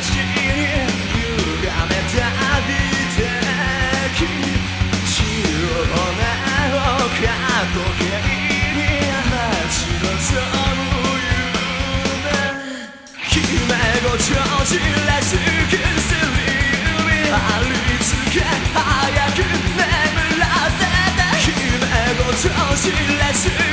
しにめた美的白を過去形に待ち望む夢決めご調子らしくする指ありつけ早く眠らせて決めご調子らしく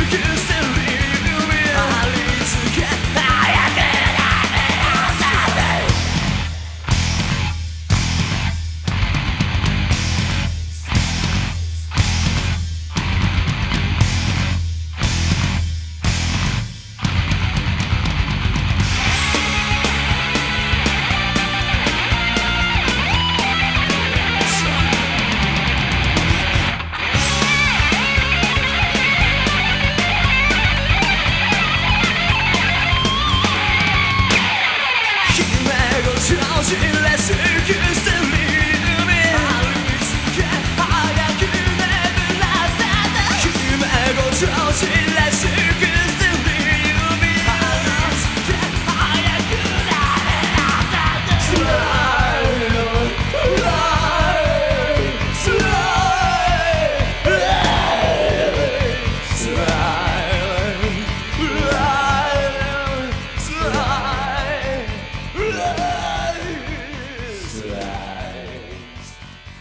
Let's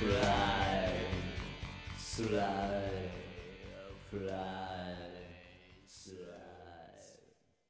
fly, fly, fly.